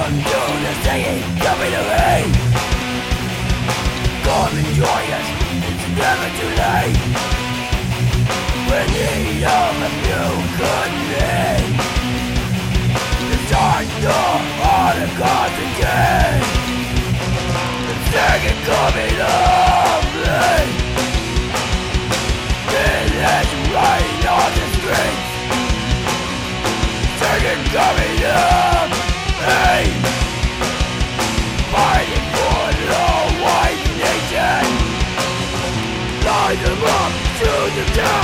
commune is saying, coming to me Come and join us, it's never too late. We need all of you could be It's hard to all the cause again. The second coming of It is right on the streets. Singing coming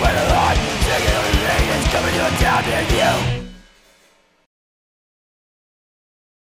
when the light, it on the thing it's coming to a town near you.